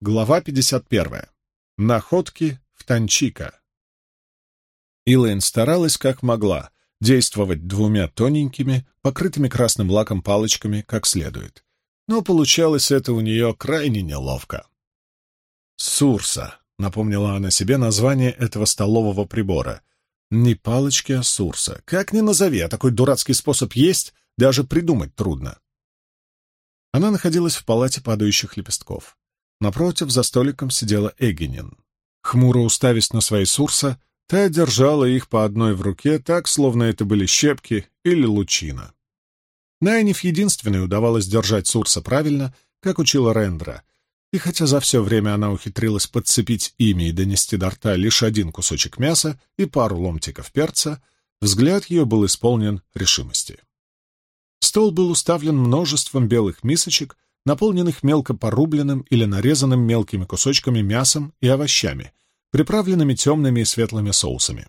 Глава 51. Находки в Танчика. Илэйн старалась как могла действовать двумя тоненькими, покрытыми красным лаком палочками как следует. Но получалось это у нее крайне неловко. «Сурса», — напомнила она себе название этого столового прибора. «Не палочки, а сурса. Как ни назови, а такой дурацкий способ есть, даже придумать трудно». Она находилась в палате падающих лепестков. Напротив, за столиком сидела Эгенин. Хмуро уставясь на свои сурса, та держала их по одной в руке, так, словно это были щепки или лучина. Найниф единственной удавалось держать сурса правильно, как учила Рендра, и хотя за все время она ухитрилась подцепить ими и донести до рта лишь один кусочек мяса и пару ломтиков перца, взгляд ее был исполнен решимости. Стол был уставлен множеством белых мисочек, наполненных мелко порубленным или нарезанным мелкими кусочками мясом и овощами, приправленными темными и светлыми соусами.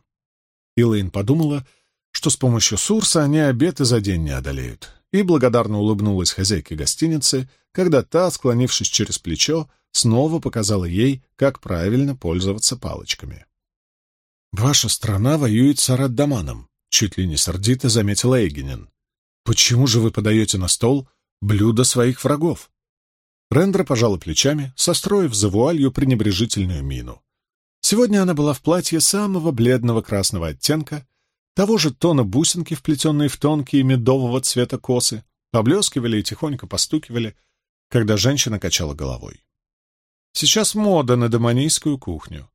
Илэйн подумала, что с помощью сурса они обед и за день не одолеют, и благодарно улыбнулась хозяйке гостиницы, когда та, склонившись через плечо, снова показала ей, как правильно пользоваться палочками. «Ваша страна воюет с Араддаманом», — чуть ли не сердито заметила Эйгенен. «Почему же вы подаете на стол блюдо своих врагов. Рендра пожала плечами, состроив за вуалью пренебрежительную мину. Сегодня она была в платье самого бледного красного оттенка, того же тона бусинки, вплетенные в тонкие медового цвета косы, поблескивали и тихонько постукивали, когда женщина качала головой. Сейчас мода на доманийскую кухню.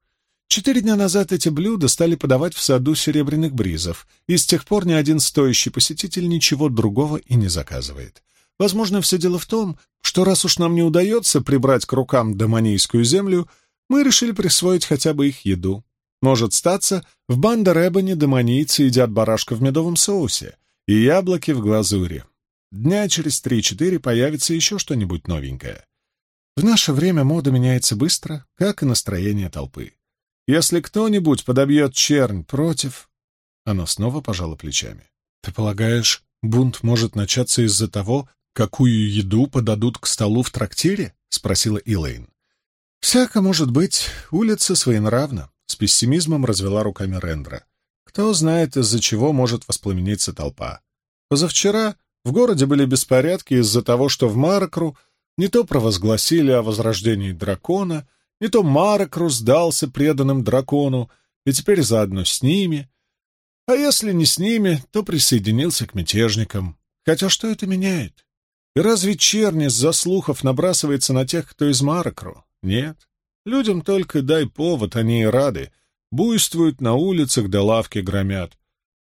Четыре дня назад эти блюда стали подавать в саду серебряных бризов, и с тех пор ни один стоящий посетитель ничего другого и не заказывает. Возможно, все дело в том, что раз уж нам не удается прибрать к рукам доманийскую землю, мы решили присвоить хотя бы их еду. Может статься, в Банда-Рэббане доманийцы едят барашка в медовом соусе и яблоки в глазури. Дня через три-четыре появится еще что-нибудь новенькое. В наше время мода меняется быстро, как и настроение толпы. Если кто-нибудь подобьет чернь против... Она снова пожала плечами. Ты полагаешь, бунт может начаться из-за того, «Какую еду подадут к столу в трактире?» — спросила Илэйн. «Всяко может быть. Улица своенравна», — с пессимизмом развела руками Рендра. «Кто знает, из-за чего может воспламениться толпа. Позавчера в городе были беспорядки из-за того, что в Маракру не то провозгласили о возрождении дракона, не то Маракру сдался преданным дракону, и теперь заодно с ними. А если не с ними, то присоединился к мятежникам. Хотя что это меняет? И разве черни за слухов набрасывается на тех, кто из Маракру? Нет. Людям только дай повод, они и рады. Буйствуют на улицах, да лавки громят.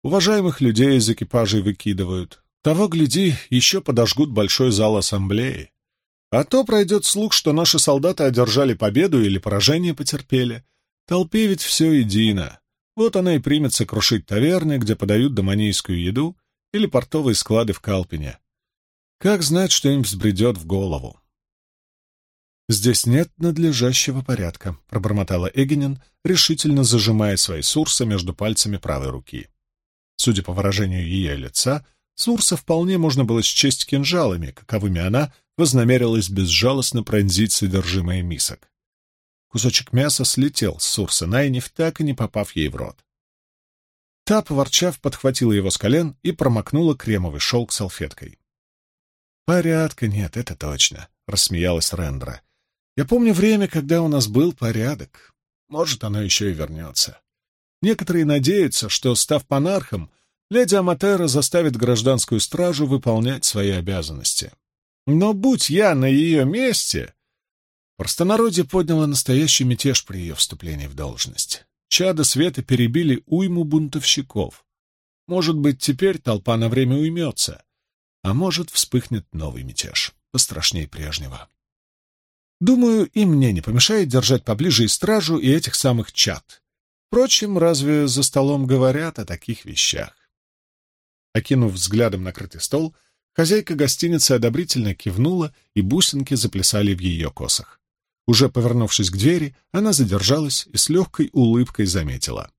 Уважаемых людей из экипажей выкидывают. Того, гляди, еще подожгут большой зал ассамблеи. А то пройдет слух, что наши солдаты одержали победу или поражение потерпели. Толпе ведь все едино. Вот она и примется крушить таверны, где подают доманийскую еду, или портовые склады в Калпине. Как знать, что им взбредет в голову? «Здесь нет надлежащего порядка», — пробормотала Эгенин, решительно зажимая свои сурсы между пальцами правой руки. Судя по выражению ее лица, сурса вполне можно было счесть кинжалами, каковыми она вознамерилась безжалостно пронзить содержимое мисок. Кусочек мяса слетел с сурса Найниф, так и не попав ей в рот. Та, поворчав, подхватила его с колен и промокнула кремовый шелк салфеткой. «Порядка нет, это точно», — рассмеялась Рендра. «Я помню время, когда у нас был порядок. Может, оно еще и вернется. Некоторые надеются, что, став панархом, леди Аматера заставит гражданскую стражу выполнять свои обязанности. Но будь я на ее месте...» Простонародье подняло настоящий мятеж при ее вступлении в должность. Чада света перебили уйму бунтовщиков. Может быть, теперь толпа на время уймется, а может, вспыхнет новый мятеж, пострашней прежнего. Думаю, и мне не помешает держать поближе и стражу, и этих самых чад. Впрочем, разве за столом говорят о таких вещах? Окинув взглядом накрытый стол, хозяйка гостиницы одобрительно кивнула, и бусинки заплясали в ее косах. Уже повернувшись к двери, она задержалась и с легкой улыбкой заметила.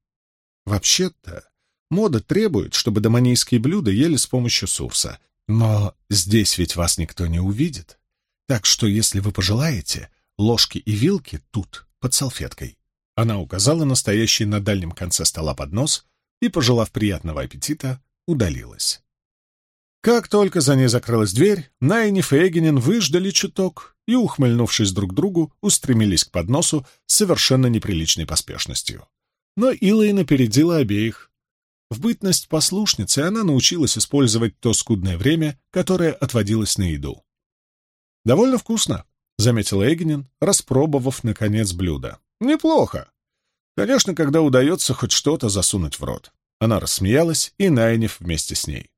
«Вообще-то, мода требует, чтобы доманийские блюда ели с помощью сурса, но здесь ведь вас никто не увидит. Так что, если вы пожелаете, ложки и вилки тут, под салфеткой. Она указала настоящий на дальнем конце стола поднос и, пожелав приятного аппетита, удалилась. Как только за ней закрылась дверь, Найниф и Эгенин выждали чуток и, ухмыльнувшись друг другу, устремились к подносу с совершенно неприличной поспешностью. Но Илайн опередила обеих. В бытность послушницы она научилась использовать то скудное время, которое отводилось на еду. «Довольно вкусно», — заметил Эгенин, распробовав, наконец, блюдо. «Неплохо. Конечно, когда удается хоть что-то засунуть в рот». Она рассмеялась, и Найниф вместе с ней.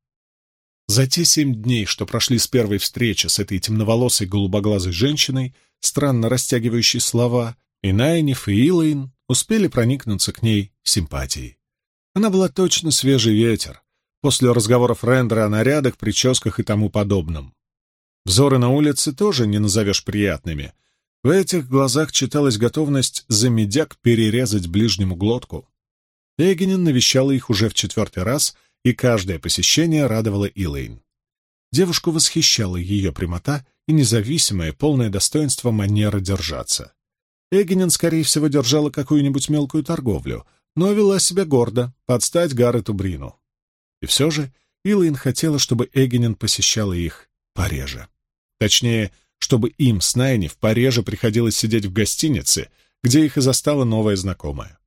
За те семь дней, что прошли с первой встречи с этой темноволосой голубоглазой женщиной, странно растягивающей слова, и Найниф, и Илайн успели проникнуться к ней симпатией. Она была точно свежий ветер, после разговоров Рендера о нарядах, прическах и тому подобном. Взоры на улице тоже не назовешь приятными. В этих глазах читалась готовность за медяк перерезать ближнему глотку. Эгенин навещала их уже в четвертый раз, и каждое посещение радовало Илэйн. Девушку восхищала ее прямота и независимое, полное достоинство манера держаться. Эгенин, скорее всего, держала какую-нибудь мелкую торговлю, но вела себя гордо, под стать Гаррету Брину. И все же Илэйн хотела, чтобы Эгенин посещала их пореже. Точнее, чтобы им с Найни в Париже приходилось сидеть в гостинице, где их и застала новая знакомая.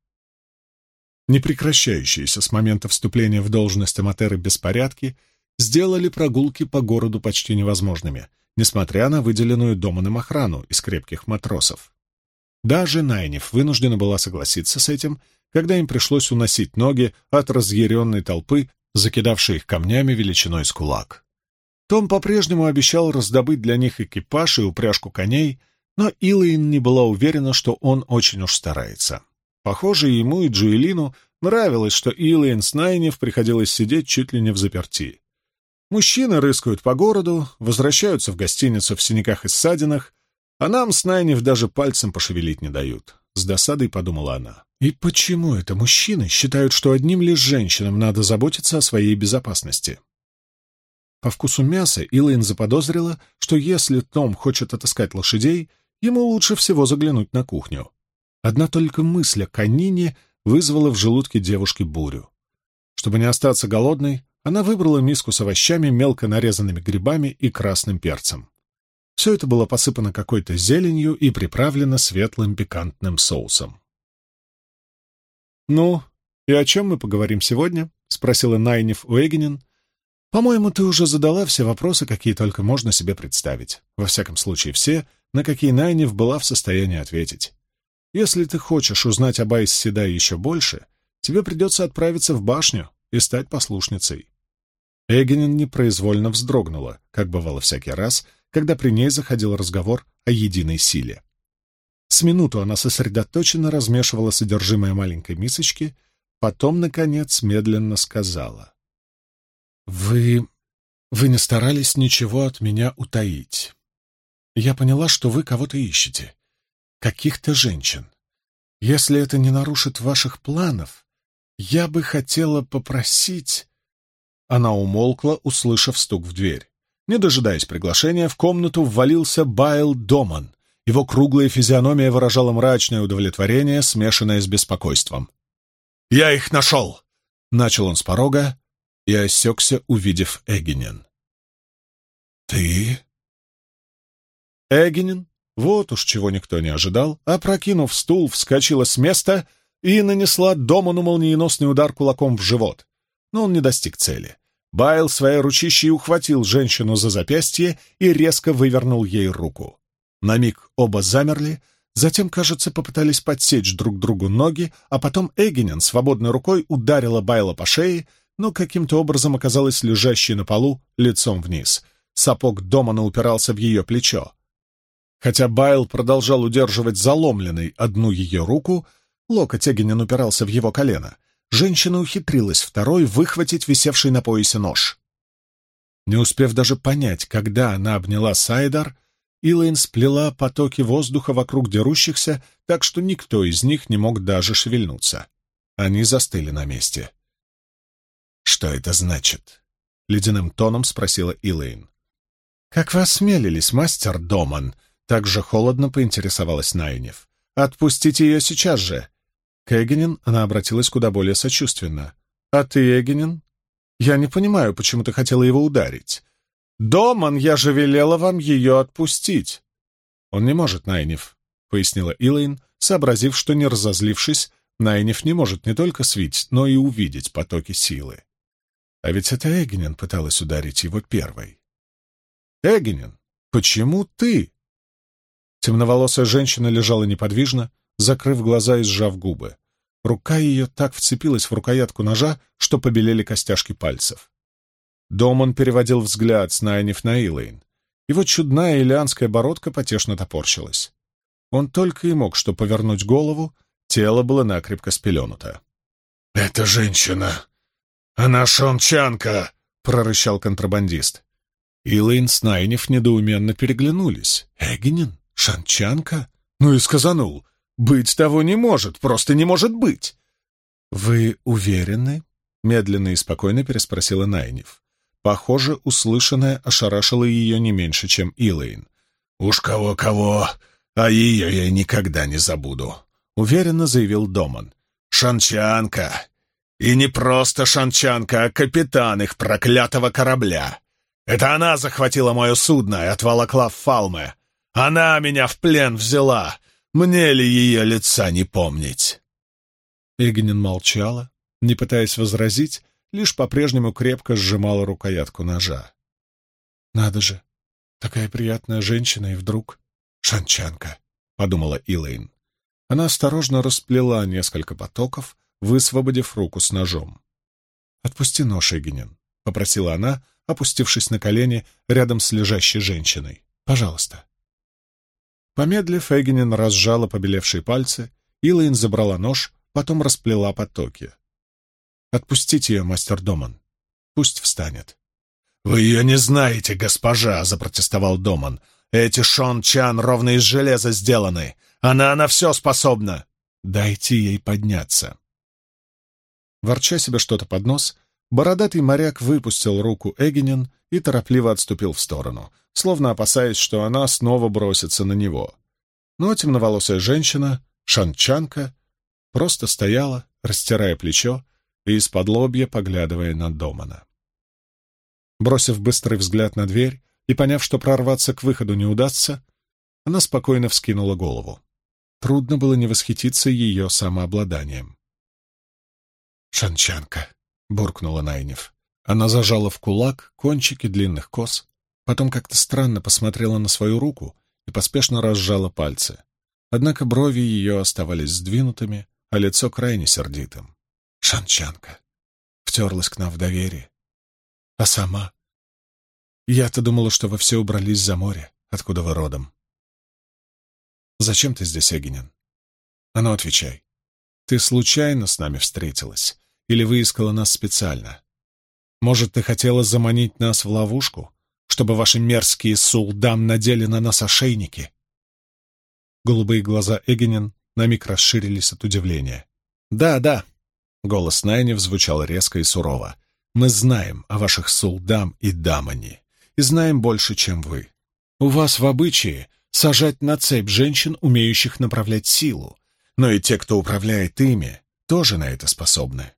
Непрекращающиеся с момента вступления в должность Аматеры беспорядки сделали прогулки по городу почти невозможными, несмотря на выделенную Доманом охрану из крепких матросов. Даже Найниф вынуждена была согласиться с этим, когда им пришлось уносить ноги от разъяренной толпы, закидавшей их камнями величиной с кулак. Том по-прежнему обещал раздобыть для них экипаж и упряжку коней, но Илайн не была уверена, что он очень уж старается. Похоже, ему и Джуэлину нравилось, что Илайн с Найнев приходилось сидеть чуть ли не в заперти. Мужчины рыскают по городу, возвращаются в гостиницу в синяках и ссадинах, а нам с Найнев даже пальцем пошевелить не дают. С досадой подумала она. И почему это мужчины считают, что одним лишь женщинам надо заботиться о своей безопасности? По вкусу мяса Илайн заподозрила, что если Том хочет отыскать лошадей, ему лучше всего заглянуть на кухню. Одна только мысль о конине вызвала в желудке девушки бурю. Чтобы не остаться голодной, она выбрала миску с овощами, мелко нарезанными грибами и красным перцем. Все это было посыпано какой-то зеленью и приправлено светлым пикантным соусом. «Ну, и о чем мы поговорим сегодня?» — спросила Найниф Уэгенин, по-моему, ты уже задала все вопросы, какие только можно себе представить. Во всяком случае, все, на какие Найнев была в состоянии ответить. Если ты хочешь узнать об Айс Седай еще больше, тебе придется отправиться в башню и стать послушницей. Эгенин непроизвольно вздрогнула, как бывало всякий раз, когда при ней заходил разговор о единой силе. С минуту она сосредоточенно размешивала содержимое маленькой мисочки, потом, наконец, медленно сказала. «Вы... вы не старались ничего от меня утаить. Я поняла, что вы кого-то ищете. Каких-то женщин. Если это не нарушит ваших планов, я бы хотела попросить...» Она умолкла, услышав стук в дверь. Не дожидаясь приглашения, в комнату ввалился Байл Доман. Его круглая физиономия выражала мрачное удовлетворение, смешанное с беспокойством. «Я их нашел!» — начал он с порога, и осекся, увидев Эгенин. «Ты?» Эгенин, вот уж чего никто не ожидал, опрокинув стул, вскочила с места и нанесла Доману молниеносный удар кулаком в живот. Но он не достиг цели. Байл своей ручищей ухватил женщину за запястье и резко вывернул ей руку. На миг оба замерли, затем, кажется, попытались подсечь друг другу ноги, а потом Эгенин свободной рукой ударила Байла по шее, но каким-то образом оказалась лежащей на полу лицом вниз. Сапог Домана упирался в ее плечо. Хотя Байл продолжал удерживать заломленной одну ее руку, локоть Эгенин упирался в его колено. Женщина ухитрилась второй выхватить висевший на поясе нож. Не успев даже понять, когда она обняла Сайдар, Илайн сплела потоки воздуха вокруг дерущихся, так что никто из них не мог даже шевельнуться. Они застыли на месте. «Что это значит?» — ледяным тоном спросила Илэйн. «Как вы осмелились, мастер Доман, Так же холодно поинтересовалась Найнев. «Отпустите ее сейчас же!» К Эгенин она обратилась куда более сочувственно. «А ты, Эгенин? Я не понимаю, почему ты хотела его ударить. Доман, я же велела вам ее отпустить!» «Он не может, Найнев», — пояснила Илэйн, сообразив, что, не разозлившись, Найнев не может не только свить, но и увидеть потоки силы. А ведь это Эгенин пыталась ударить его первой. «Эгенин, почему ты?» Темноволосая женщина лежала неподвижно, закрыв глаза и сжав губы. Рука ее так вцепилась в рукоятку ножа, что побелели костяшки пальцев. Домон переводил взгляд с Найниф на Илэйн. Его чудная илианская бородка потешно топорщилась. Он только и мог что повернуть голову, тело было накрепко спеленуто. «Это женщина! Она шончанка!» — прорычал контрабандист. Илэйн с Найниф недоуменно переглянулись. «Эгнин? Шанчанка? Ну и сказанул. Быть того не может, просто не может быть!» «Вы уверены?» — медленно и спокойно переспросила Найниф. Похоже, услышанное ошарашило ее не меньше, чем Илэйн. «Уж кого-кого, а ее я никогда не забуду», — уверенно заявил Доман. «Шанчанка! И не просто шанчанка, а капитан их проклятого корабля! Это она захватила мое судно и отволокла в Фалме! Она меня в плен взяла! Мне ли ее лица не помнить?» Игнин молчала, не пытаясь возразить, лишь по-прежнему крепко сжимала рукоятку ножа. «Надо же, такая приятная женщина и вдруг шанчанка», — подумала Илэйн. Она осторожно расплела несколько потоков, высвободив руку с ножом. «Отпусти нож, Игенин», — попросила она, опустившись на колени рядом с лежащей женщиной. «Пожалуйста». Помедлив, Эгенин разжала побелевшие пальцы, Илэйн забрала нож, потом расплела потоки. «Отпустите ее, мастер Доман. Пусть встанет». «Вы ее не знаете, госпожа!» — запротестовал Доман. «Эти Шон Чан ровно из железа сделаны. Она на все способна. Дайте ей подняться». Ворча себе что-то под нос, бородатый моряк выпустил руку Эгенин и торопливо отступил в сторону, словно опасаясь, что она снова бросится на него. Но темноволосая женщина, шанчанка, просто стояла, растирая плечо, и из-под лобья поглядывая на Домана. Бросив быстрый взгляд на дверь и поняв, что прорваться к выходу не удастся, она спокойно вскинула голову. Трудно было не восхититься ее самообладанием. «Шанчанка», — буркнула Найнев. Она зажала в кулак кончики длинных кос, потом как-то странно посмотрела на свою руку и поспешно разжала пальцы. Однако брови ее оставались сдвинутыми, а лицо крайне сердитым. Шанчанка. Втерлась к нам в доверие. А сама? Я-то думала, что вы все убрались за море, откуда вы родом. Зачем ты здесь, Эгенин? А ну, отвечай. Ты случайно с нами встретилась или выискала нас специально? Может, ты хотела заманить нас в ловушку, чтобы ваши мерзкие сулдам надели на нас ошейники?» Голубые глаза Эгенин на миг расширились от удивления. «Да, да, Голос Найнев звучал резко и сурово. «Мы знаем о ваших сулдам и дамани, и знаем больше, чем вы. У вас в обычае сажать на цепь женщин, умеющих направлять силу, но и те, кто управляет ими, тоже на это способны.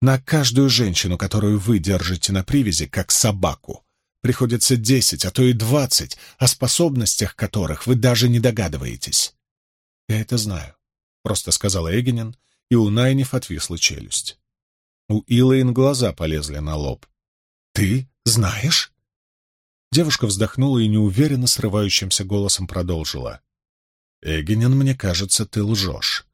На каждую женщину, которую вы держите на привязи, как собаку, приходится десять, а то и двадцать, о способностях которых вы даже не догадываетесь. «Я это знаю», — просто сказала Эгенин, и у Найниф отвисла челюсть. У Илэйн глаза полезли на лоб. «Ты знаешь?» Девушка вздохнула и неуверенно срывающимся голосом продолжила. «Эгенин, мне кажется, ты лжешь.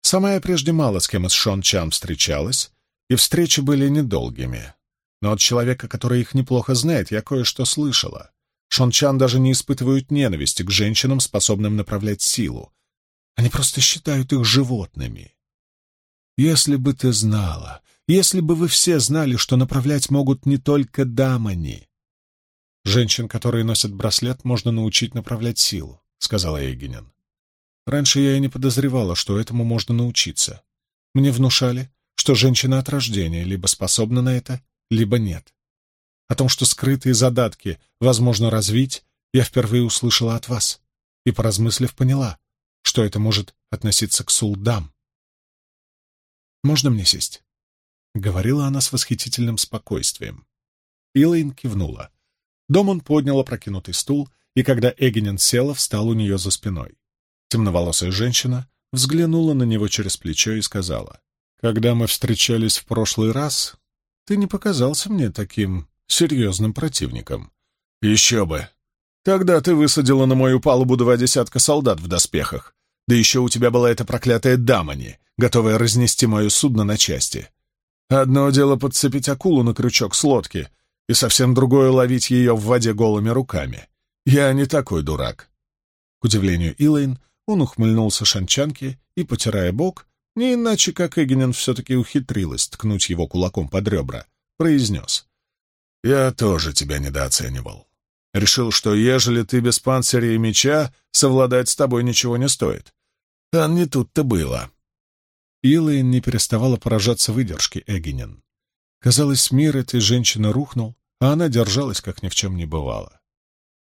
Сама я прежде мало с кем из Шон Чан встречалась, и встречи были недолгими. Но от человека, который их неплохо знает, я кое-что слышала. Шон Чан даже не испытывают ненависти к женщинам, способным направлять силу. Они просто считают их животными. Если бы ты знала, если бы вы все знали, что направлять могут не только дамани. Женщин, которые носят браслет, можно научить направлять силу, сказала Эгенин. Раньше я и не подозревала, что этому можно научиться. Мне внушали, что женщина от рождения либо способна на это, либо нет. О том, что скрытые задатки возможно развить, я впервые услышала от вас. и, поразмыслив, поняла, что это может относиться к Сулдам. «Можно мне сесть?» — говорила она с восхитительным спокойствием. Илэйн кивнула. Домон поднял опрокинутый стул, и когда Эгенин села, встал у нее за спиной. Темноволосая женщина взглянула на него через плечо и сказала, «Когда мы встречались в прошлый раз, ты не показался мне таким серьезным противником». «Еще бы! Тогда ты высадила на мою палубу два десятка солдат в доспехах. Да еще у тебя была эта проклятая дамани, готовая разнести мое судно на части. Одно дело подцепить акулу на крючок с лодки, и совсем другое — ловить ее в воде голыми руками. Я не такой дурак». К удивлению Илэйн, он ухмыльнулся шанчанке и, потирая бок, не иначе как Эгенен все-таки ухитрилась ткнуть его кулаком под ребра, произнес. «Я тоже тебя недооценивал. Решил, что ежели ты без панциря и меча, совладать с тобой ничего не стоит. А не тут-то было». Илайн не переставала поражаться выдержке Эгенен. Казалось, мир этой женщины рухнул, а она держалась, как ни в чем не бывало.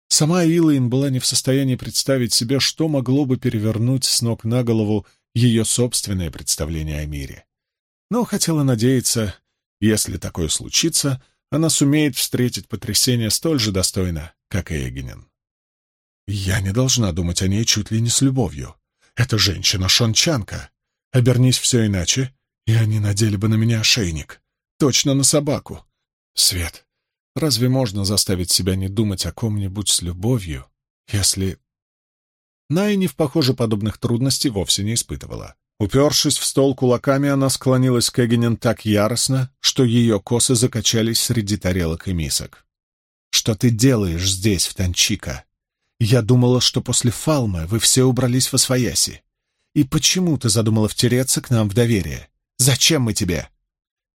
Сама Илайн была не в состоянии представить себе, что могло бы перевернуть с ног на голову ее собственное представление о мире. Но хотела надеяться, если такое случится, она сумеет встретить потрясение столь же достойно, как и Эгенин. Я не должна думать о ней чуть ли не с любовью. Эта женщина — шончанка. Обернись все иначе, и они надели бы на меня ошейник. Точно на собаку. Свет, Разве можно заставить себя не думать о ком-нибудь с любовью, если... Найниф, похоже, подобных трудностей вовсе не испытывала. Упершись в стол кулаками, она склонилась к Эгенен так яростно, что ее косы закачались среди тарелок и мисок. «Что ты делаешь здесь, в Танчика? Я думала, что после Фалмы вы все убрались во свояси. И почему ты задумала втереться к нам в доверие? Зачем мы тебе?»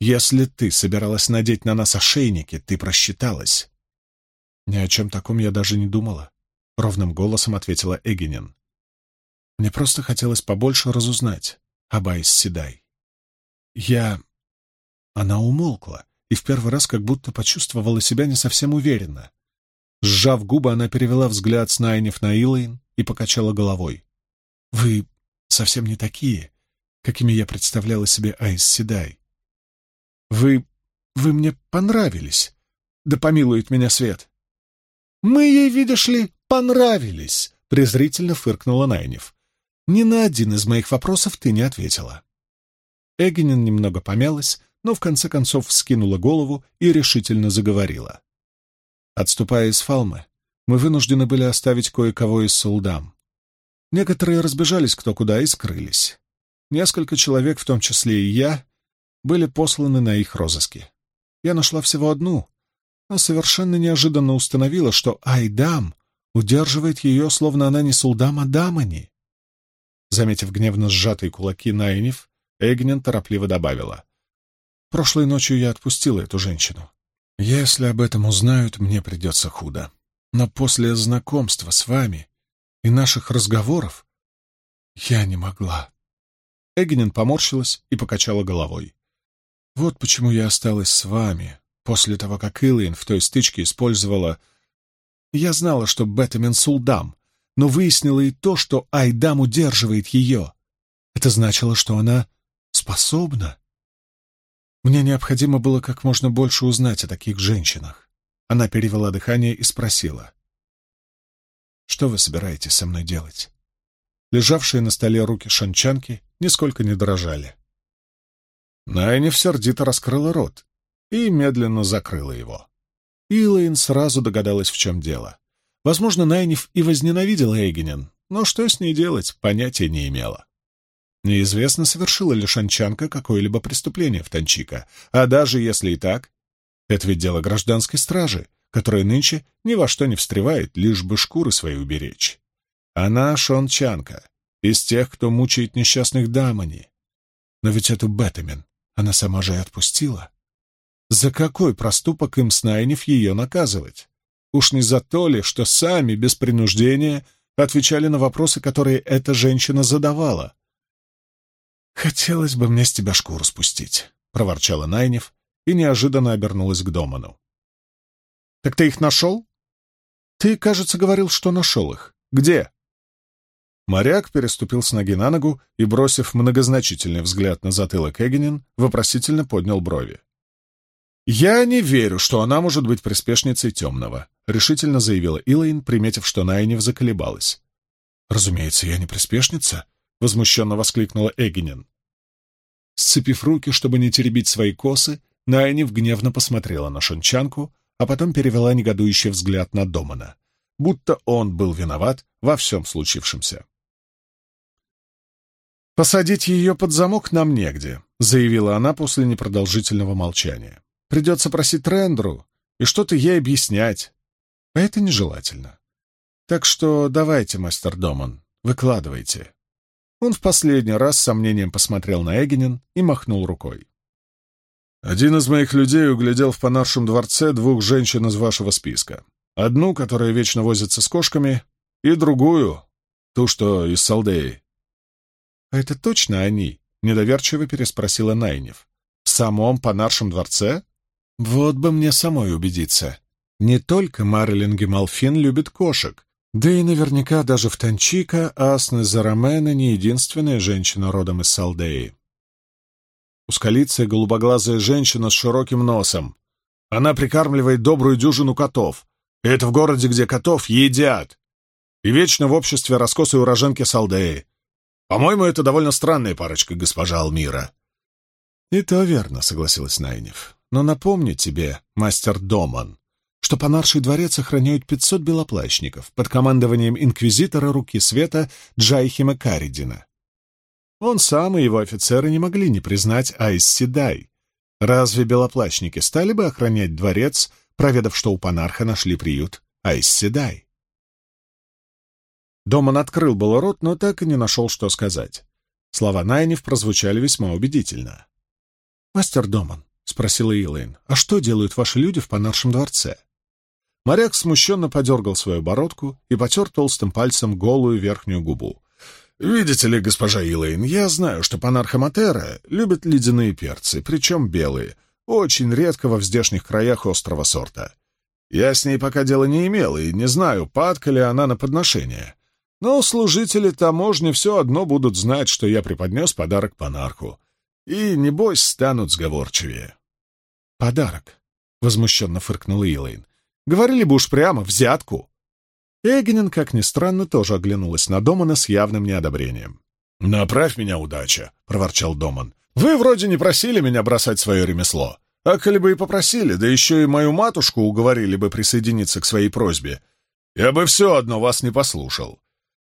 Если ты собиралась надеть на нас ошейники, ты просчиталась. Ни о чем таком я даже не думала, — ровным голосом ответила Эгенин. Мне просто хотелось побольше разузнать об Айс Седай. Я... Она умолкла и в первый раз как будто почувствовала себя не совсем уверенно. Сжав губы, она перевела взгляд с Найнев на Илайн и покачала головой. «Вы совсем не такие, какими я представляла себе Айс Седай. Вы... вы мне понравились. Да помилует меня свет. Мы ей, видишь ли, понравились, презрительно фыркнула Найнев. Ни на один из моих вопросов ты не ответила. Эгенин немного помялась, но в конце концов вскинула голову и решительно заговорила. Отступая из Фалмы, мы вынуждены были оставить кое-кого из солдам. Некоторые разбежались кто куда и скрылись. Несколько человек, в том числе и я, были посланы на их розыски. Я нашла всего одну, но совершенно неожиданно установила, что Айдам удерживает ее, словно она не Сулдам, а Дамани. Заметив гневно сжатые кулаки Найниф, Эгнен торопливо добавила. «Прошлой ночью я отпустила эту женщину. Если об этом узнают, мне придется худо. Но после знакомства с вами и наших разговоров я не могла». Эгнен поморщилась и покачала головой. Вот почему я осталась с вами, после того, как Илайн в той стычке использовала... Я знала, что Бетамин Сулдам, но выяснила и то, что Айдам удерживает ее. Это значило, что она способна. Мне необходимо было как можно больше узнать о таких женщинах. Она перевела дыхание и спросила. «Что вы собираетесь со мной делать?» Лежавшие на столе руки шанчанки нисколько не дрожали. Найниф сердито раскрыла рот и медленно закрыла его. Илайн сразу догадалась, в чем дело. Возможно, Найниф и возненавидела Эйгенен, но что с ней делать, понятия не имела. Неизвестно, совершила ли шанчанка какое-либо преступление в Танчика, а даже если и так, это ведь дело гражданской стражи, которая нынче ни во что не встревает, лишь бы шкуры свои уберечь. Она шончанка, из тех, кто мучает несчастных дамани. Но ведь эту Бетамен она сама же и отпустила. За какой проступок им Снайнев ее наказывать? Уж не за то ли, что сами, без принуждения, отвечали на вопросы, которые эта женщина задавала? «Хотелось бы мне с тебя шкуру спустить», — проворчала Найнев и неожиданно обернулась к Доману. «Так ты их нашел?» «Ты, кажется, говорил, что нашел их. Где?» Моряк переступил с ноги на ногу и, бросив многозначительный взгляд на затылок Эгенин, вопросительно поднял брови. «Я не верю, что она может быть приспешницей темного», — решительно заявила Илайн, приметив, что Найнев заколебалась. «Разумеется, я не приспешница», — возмущенно воскликнула Эгенин. Сцепив руки, чтобы не теребить свои косы, Найнев гневно посмотрела на шончанку, а потом перевела негодующий взгляд на Домана, будто он был виноват во всем случившемся. «Посадить ее под замок нам негде», — заявила она после непродолжительного молчания. Придется просить Рендру и что-то ей объяснять. А это нежелательно. Так что давайте, мастер Доман, выкладывайте. Он в последний раз с сомнением посмотрел на Эгенин и махнул рукой. Один из моих людей углядел в Панаршем дворце двух женщин из вашего списка. Одну, которая вечно возится с кошками, и другую, ту, что из Салдеи. — А это точно они? — недоверчиво переспросила Найнев. — В самом Панаршем дворце? Вот бы мне самой убедиться. Не только Марлин Гемалфин любит кошек, да и наверняка даже в Танчика Асны Зарамена не единственная женщина родом из Салдеи. Ускалицая голубоглазая женщина с широким носом. Она прикармливает добрую дюжину котов. И это в городе, где котов едят. И вечно в обществе раскосой уроженки Салдеи. По-моему, это довольно странная парочка, госпожа Алмира. — И то верно, — согласилась Найнев. Но напомню тебе, мастер Доман, что Панарший дворец охраняют 500 белоплащников под командованием инквизитора Руки Света Джайхима Каридина. Он сам и его офицеры не могли не признать Айс Седай. Разве белоплащники стали бы охранять дворец, проведав, что у Панарха нашли приют Айс Седай? Доман открыл был рот, но так и не нашел, что сказать. Слова Найнев прозвучали весьма убедительно. «Мастер Доман, — спросила Илэйн. «А что делают ваши люди в Панаршем дворце?» Моряк смущенно подергал свою бородку и потер толстым пальцем голую верхнюю губу. «Видите ли, госпожа Илэйн, я знаю, что панарха Матера любит ледяные перцы, причем белые, очень редко во здешних краях острого сорта. Я с ней пока дела не имел и не знаю, падка ли она на подношение. Но служители таможни все одно будут знать, что я преподнес подарок панарху и, небось, станут сговорчивее. «Подарок», — возмущенно фыркнула Илайн. «Говорили бы уж прямо, взятку». Эгенин, как ни странно, тоже оглянулась на Домана с явным неодобрением. «Направь меня, удача», — проворчал Доман. «Вы вроде не просили меня бросать свое ремесло. А коли бы и попросили, да еще и мою матушку уговорили бы присоединиться к своей просьбе, я бы все одно вас не послушал.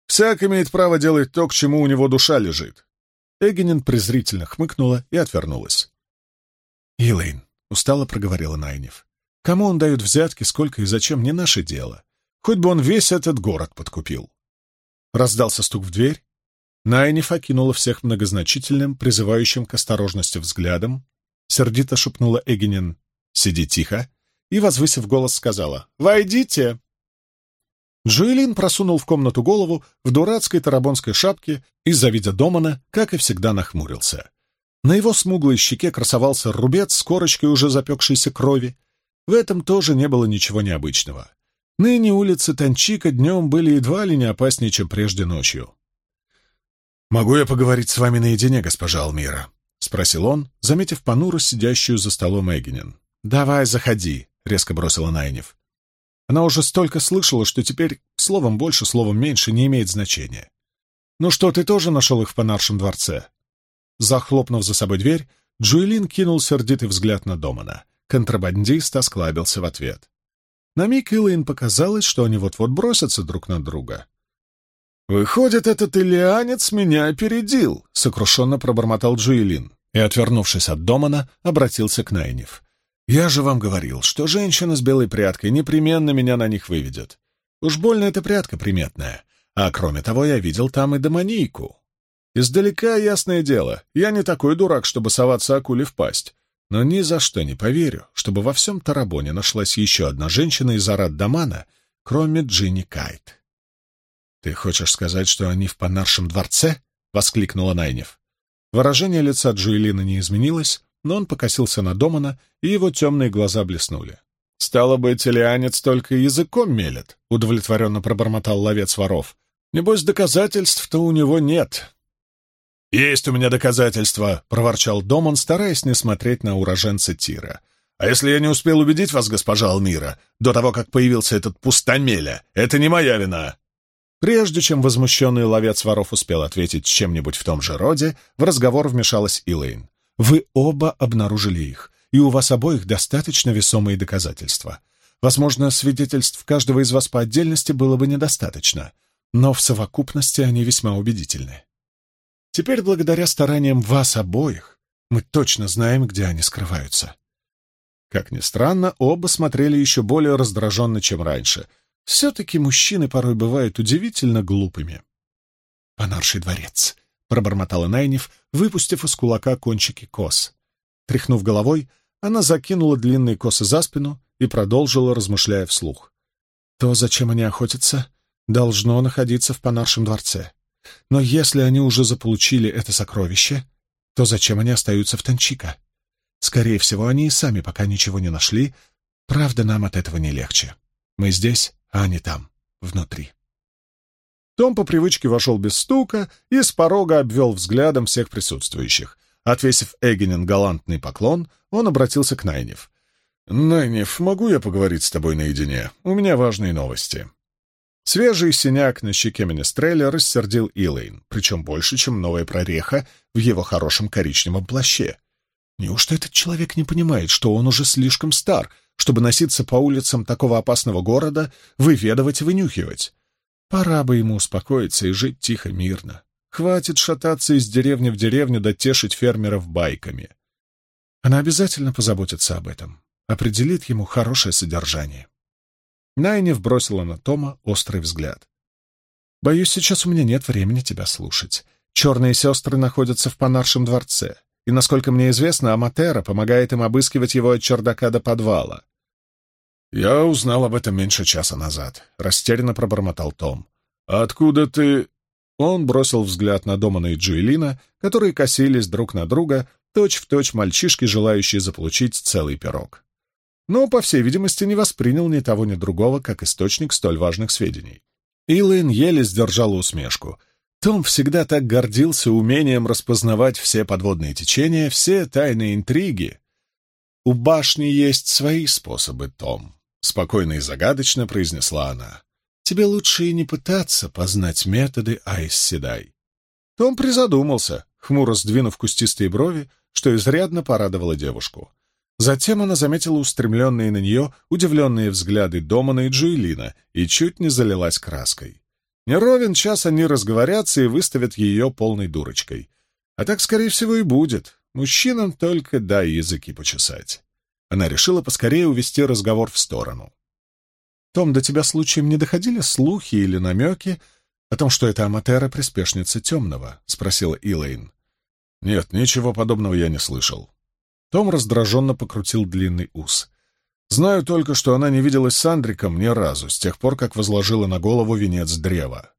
Всяк имеет право делать то, к чему у него душа лежит. Эгенин презрительно хмыкнула и отвернулась. «Илэйн», — устало проговорила Найнев, — «кому он дает взятки, сколько и зачем, не наше дело. Хоть бы он весь этот город подкупил». Раздался стук в дверь. Найнев окинула всех многозначительным, призывающим к осторожности взглядом, сердито шепнула Эгенин «Сиди тихо» и, возвысив голос, сказала «Войдите!» Джуэлин просунул в комнату голову в дурацкой тарабонской шапке и, завидя Домана, как и всегда, нахмурился. На его смуглой щеке красовался рубец с корочкой уже запекшейся крови. В этом тоже не было ничего необычного. Ныне улицы Танчика днем были едва ли не опаснее, чем прежде ночью. «Могу я поговорить с вами наедине, госпожа Алмира?» — спросил он, заметив понуру сидящую за столом Эгенин. «Давай, заходи», — резко бросила Найнев. Она уже столько слышала, что теперь словом больше, словом меньше не имеет значения. «Ну что, ты тоже нашел их в Панаршем дворце?» Захлопнув за собой дверь, Джуэлин кинул сердитый взгляд на Домана. Контрабандист осклабился в ответ. На миг Илайн показалось, что они вот-вот бросятся друг на друга. «Выходит, этот ильянец меня опередил», — сокрушенно пробормотал Джуэлин и, отвернувшись от Домана, обратился к Найнев. «Я же вам говорил, что женщина с белой прядкой непременно меня на них выведет. Уж больно эта прядка приметная. А кроме того, я видел там и домонийку. Издалека, ясное дело, я не такой дурак, чтобы соваться акуле в пасть. Но ни за что не поверю, чтобы во всем Тарабоне нашлась еще одна женщина из Арат-Дамана, кроме Джинни Кайт. «Ты хочешь сказать, что они в Панаршем дворце?» — воскликнула Найнев. Выражение лица Джуэлина не изменилось, но он покосился на Домана, и его темные глаза блеснули. «Стало быть, телеанец только языком мелет», — удовлетворенно пробормотал ловец воров. Небось, доказательств-то у него нет. «Есть у меня доказательства», — проворчал Доман, стараясь не смотреть на уроженца Тира. «А если я не успел убедить вас, госпожа Алмира, до того, как появился этот пустомеля, это не моя вина!» Прежде чем возмущенный ловец воров успел ответить чем-нибудь в том же роде, в разговор вмешалась Илэйн. «Вы оба обнаружили их, и у вас обоих достаточно весомые доказательства. Возможно, свидетельств каждого из вас по отдельности было бы недостаточно, но в совокупности они весьма убедительны. Теперь, благодаря стараниям вас обоих, мы точно знаем, где они скрываются». Как ни странно, оба смотрели еще более раздраженно, чем раньше. Все-таки мужчины порой бывают удивительно глупыми. «Понарший дворец», — пробормотала Найнев, выпустив из кулака кончики кос. Тряхнув головой, она закинула длинные косы за спину и продолжила, размышляя вслух. То, зачем они охотятся, должно находиться в Панаршем дворце. Но если они уже заполучили это сокровище, то зачем они остаются в Танчика? Скорее всего, они и сами пока ничего не нашли. Правда, нам от этого не легче. Мы здесь, а они там, внутри. Том по привычке вошел без стука и с порога обвел взглядом всех присутствующих. Отвесив Эгенин галантный поклон, он обратился к Найнев. «Найнев, могу я поговорить с тобой наедине? У меня важные новости». Свежий синяк на щеке Министреля рассердил Илэйн, причем больше, чем новая прореха в его хорошем коричневом плаще. Неужто этот человек не понимает, что он уже слишком стар, чтобы носиться по улицам такого опасного города, выведывать и вынюхивать? Пора бы ему успокоиться и жить тихо, мирно. Хватит шататься из деревни в деревню да тешить фермеров байками. Она обязательно позаботится об этом, определит ему хорошее содержание. Найнев бросила на Тома острый взгляд. «Боюсь, сейчас у меня нет времени тебя слушать. Черные сестры находятся в Панаршем дворце, и, насколько мне известно, Аматера помогает им обыскивать его от чердака до подвала». «Я узнал об этом меньше часа назад», — растерянно пробормотал Том. «Откуда ты...» Он бросил взгляд на Домана и Джуэлина, которые косились друг на друга, точь-в-точь точь мальчишки, желающие заполучить целый пирог. Но, по всей видимости, не воспринял ни того, ни другого как источник столь важных сведений. Илайн еле сдержала усмешку. Том всегда так гордился умением распознавать все подводные течения, все тайные интриги. «У башни есть свои способы, Том», — спокойно и загадочно произнесла она. Тебе лучше и не пытаться познать методы Айс. Том призадумался, хмуро сдвинув кустистые брови, что изрядно порадовало девушку. Затем она заметила устремленные на нее удивленные взгляды Домана и Джуэлина и чуть не залилась краской. Не ровен час они разговорятся и выставят ее полной дурочкой. А так, скорее всего, и будет. Мужчинам только дай языки почесать. Она решила поскорее увести разговор в сторону. Том, до тебя случаем не доходили слухи или намеки о том, что это Аматера — приспешница Темного? — спросила Илэйн. — Нет, ничего подобного я не слышал. Том раздраженно покрутил длинный ус. Знаю только, что она не виделась с Андриком ни разу, с тех пор, как возложила на голову венец древа.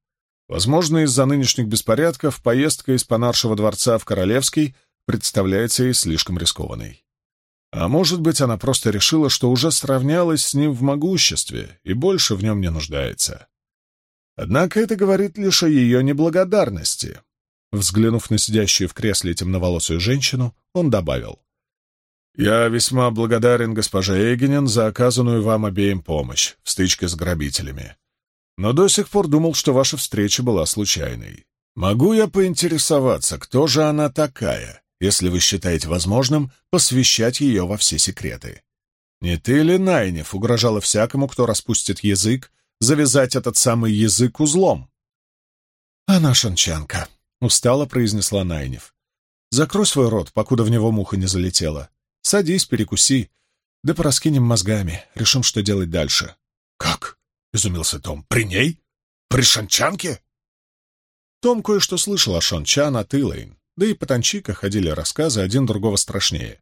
Возможно, из-за нынешних беспорядков поездка из Панаршего дворца в Королевский представляется ей слишком рискованной. А может быть, она просто решила, что уже сравнялась с ним в могуществе и больше в нем не нуждается. Однако это говорит лишь о ее неблагодарности. Взглянув на сидящую в кресле темноволосую женщину, он добавил. «Я весьма благодарен госпоже Эгенен за оказанную вам обеим помощь в стычке с грабителями. Но до сих пор думал, что ваша встреча была случайной. Могу я поинтересоваться, кто же она такая?» если вы считаете возможным посвящать ее во все секреты. Не ты ли, Найнев, угрожала всякому, кто распустит язык, завязать этот самый язык узлом? «Она шанчанка», — устало произнесла Найнев. «Закрой свой рот, покуда в него муха не залетела. Садись, перекуси, да пораскинем мозгами, решим, что делать дальше». «Как?» — изумился Том. «При ней? При шанчанке?» Том кое-что слышал о Шончан от Илэйн да и по Танчика ходили рассказы один другого страшнее.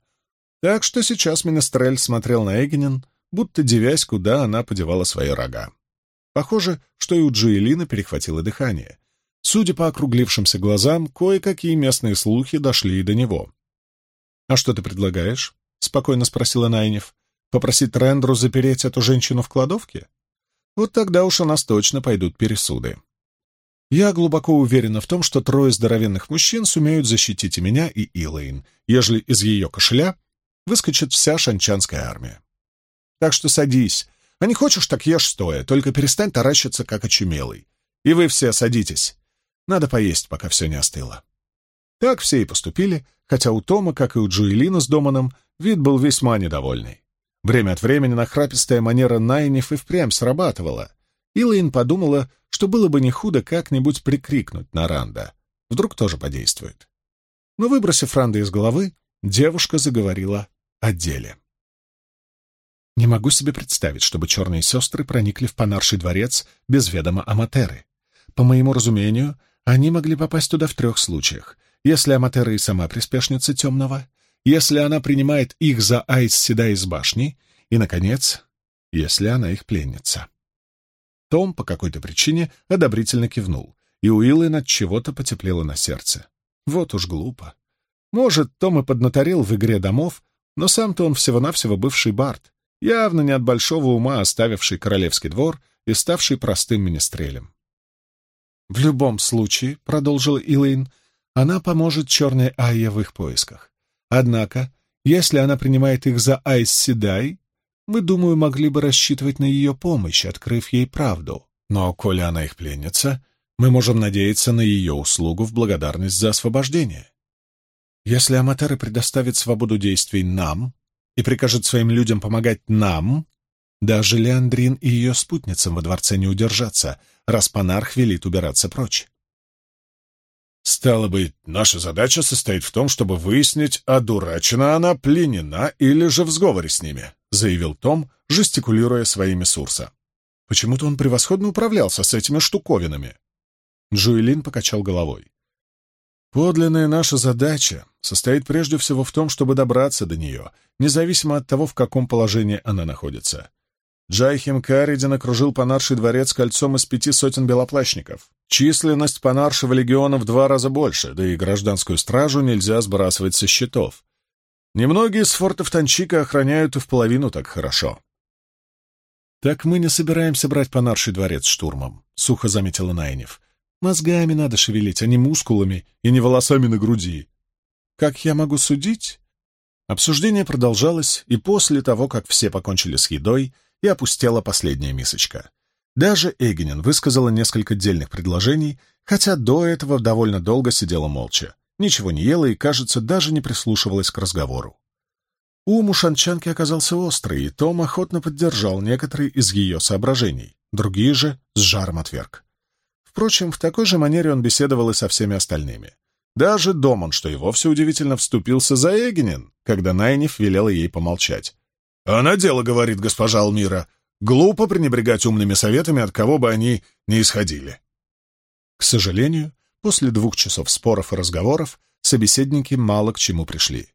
Так что сейчас Министрель смотрел на Эгенин, будто девясь, куда она подевала свои рога. Похоже, что и у Джуэлина перехватило дыхание. Судя по округлившимся глазам, кое-какие местные слухи дошли и до него. «А что ты предлагаешь?» — спокойно спросила Найнев. «Попросить Рендру запереть эту женщину в кладовке? Вот тогда уж у нас точно пойдут пересуды». Я глубоко уверена в том, что трое здоровенных мужчин сумеют защитить и меня, и Илэйн, ежели из ее кошеля выскочит вся шанчанская армия. Так что садись. А не хочешь, так ешь стоя, только перестань таращиться, как очумелый. И вы все садитесь. Надо поесть, пока все не остыло. Так все и поступили, хотя у Тома, как и у Джуэлина с Доманом, вид был весьма недовольный. Время от времени нахрапистая манера Найниф и впрямь срабатывала. Илайн подумала, что было бы не худо как-нибудь прикрикнуть на Ранда. Вдруг тоже подействует. Но, выбросив Ранда из головы, девушка заговорила о деле. Не могу себе представить, чтобы черные сестры проникли в Панарший дворец без ведома Аматеры. По моему разумению, они могли попасть туда в трех случаях. Если Аматера и сама приспешница темного, если она принимает их за Айс Седа из башни, и, наконец, если она их пленница. Том по какой-то причине одобрительно кивнул, и у Уиллен от чего-то потеплело на сердце. Вот уж глупо. Может, Том и поднаторел в игре домов, но сам-то он всего-навсего бывший бард, явно не от большого ума оставивший королевский двор и ставший простым министрелем. «В любом случае», — продолжила Илэйн, — «она поможет черной Айе в их поисках. Однако, если она принимает их за Айс Седай, мы, думаю, могли бы рассчитывать на ее помощь, открыв ей правду. Но, коли она их пленница, мы можем надеяться на ее услугу в благодарность за освобождение. Если Аматера предоставит свободу действий нам и прикажет своим людям помогать нам, даже Леандрин и ее спутницам во дворце не удержаться, раз Панарх велит убираться прочь. Стало быть, наша задача состоит в том, чтобы выяснить, одурачена она, пленена или же в сговоре с ними, заявил Том, жестикулируя своими Сурса. Почему-то он превосходно управлялся с этими штуковинами. Джуэлин покачал головой. Подлинная наша задача состоит прежде всего в том, чтобы добраться до нее, независимо от того, в каком положении она находится. Джайхим Каридин окружил Панарший дворец кольцом из пяти сотен белоплащников. Численность Панаршего легиона в два раза больше, да и гражданскую стражу нельзя сбрасывать со счетов. Немногие из фортов Танчика охраняют и в половину так хорошо. «Так мы не собираемся брать Панарший дворец штурмом», — сухо заметила Найнев. «Мозгами надо шевелить, а не мускулами и не волосами на груди. Как я могу судить?» Обсуждение продолжалось, и после того, как все покончили с едой, и опустела последняя мисочка. Даже Эгенин высказала несколько дельных предложений, хотя до этого довольно долго сидела молча, ничего не ела и, кажется, даже не прислушивалась к разговору. Ум у шанчанки оказался острый, и Том охотно поддержал некоторые из ее соображений, другие же с жаром отверг. Впрочем, в такой же манере он беседовал и со всеми остальными. Даже Доман, что и вовсе удивительно, вступился за Эгенин, когда Найниф велела ей помолчать. «Она дело, — говорит госпожа Алмира, — глупо пренебрегать умными советами, от кого бы они ни исходили». К сожалению, после двух часов споров и разговоров собеседники мало к чему пришли.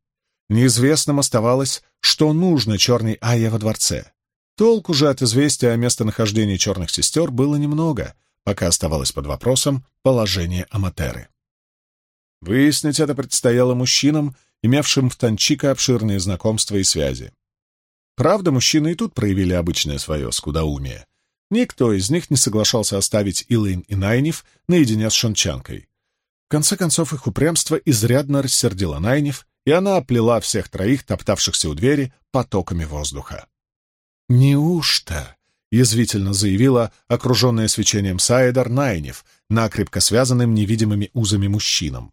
Неизвестным оставалось, что нужно черной Айе во дворце. Толку же от известия о местонахождении черных сестер было немного, пока оставалось под вопросом положение Аматеры. Выяснить это предстояло мужчинам, имевшим в Танчика обширные знакомства и связи. Правда, мужчины и тут проявили обычное свое скудоумие. Никто из них не соглашался оставить Илэйн и Найниф наедине с Шончанкой. В конце концов, их упрямство изрядно рассердило Найниф, и она оплела всех троих, топтавшихся у двери, потоками воздуха. «Неужто?» — язвительно заявила окруженная свечением Саидар Найниф, накрепко связанным невидимыми узами мужчинам.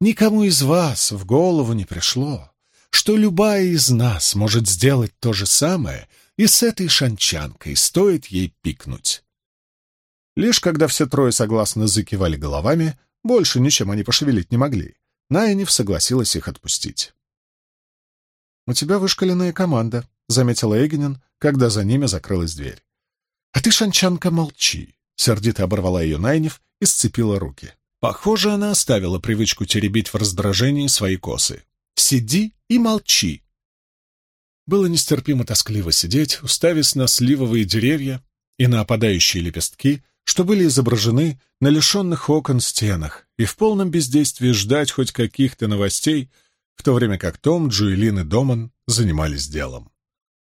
«Никому из вас в голову не пришло, что любая из нас может сделать то же самое, и с этой шанчанкой стоит ей пикнуть. Лишь когда все трое согласно закивали головами, больше ничем они пошевелить не могли. Найниф согласилась их отпустить. «У тебя вышкаленная команда», — заметила Эгенин, когда за ними закрылась дверь. «А ты, шанчанка, молчи», — сердито оборвала ее Найниф и сцепила руки. Похоже, она оставила привычку теребить в раздражении свои косы. Сиди и молчи. Было нестерпимо тоскливо сидеть, уставясь на сливовые деревья и на опадающие лепестки, что были изображены на лишенных окон стенах, и в полном бездействии ждать хоть каких-то новостей, в то время как Том, Джуэлин и Доман занимались делом.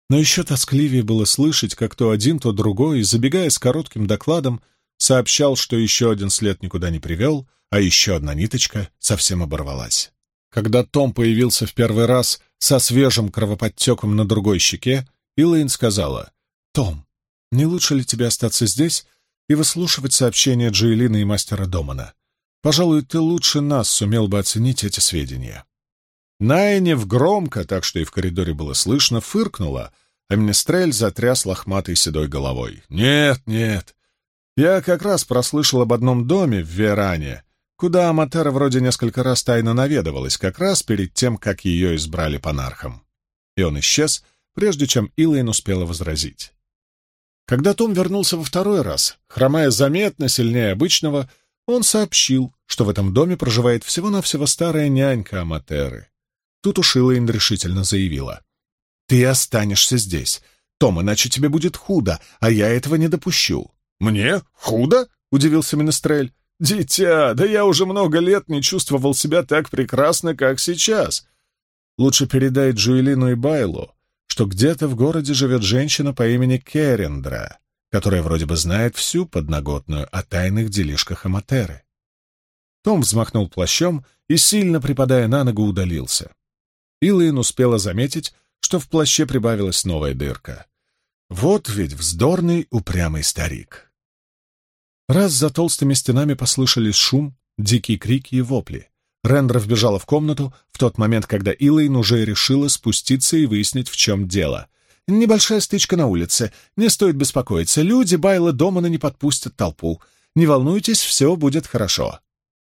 Но еще тоскливее было слышать, как то один, то другой, забегая с коротким докладом, сообщал, что еще один след никуда не привел, а еще одна ниточка совсем оборвалась. Когда Том появился в первый раз со свежим кровоподтеком на другой щеке, Илэйн сказала, «Том, не лучше ли тебе остаться здесь и выслушивать сообщения Джоэлины и мастера Домана? Пожалуй, ты лучше нас сумел бы оценить эти сведения». Найнев громко, так что и в коридоре было слышно, фыркнула, а Министрель затряс лохматой седой головой. «Нет, нет. Я как раз прослышал об одном доме в Веране, куда Аматера вроде несколько раз тайно наведывалась, как раз перед тем, как ее избрали панархом. И он исчез, прежде чем Илайн успела возразить. Когда Том вернулся во второй раз, хромая заметно сильнее обычного, он сообщил, что в этом доме проживает всего-навсего старая нянька Аматеры. Тут уж Илайн решительно заявила. «Ты останешься здесь. Том, иначе тебе будет худо, а я этого не допущу». «Мне? Худо?» — удивился Менестрель. «Дитя, да я уже много лет не чувствовал себя так прекрасно, как сейчас. Лучше передай Джуэлину и Байлу, что где-то в городе живет женщина по имени Керендра, которая вроде бы знает всю подноготную о тайных делишках Аматеры». Том взмахнул плащом и, сильно припадая на ногу, удалился. Илайн успела заметить, что в плаще прибавилась новая дырка. Вот ведь вздорный, упрямый старик. Раз за толстыми стенами послышались шум, дикие крики и вопли. Рендра вбежала в комнату в тот момент, когда Илайн уже решила спуститься и выяснить, в чем дело. «Небольшая стычка на улице. Не стоит беспокоиться. Люди Байла Домана не подпустят толпу. Не волнуйтесь, все будет хорошо».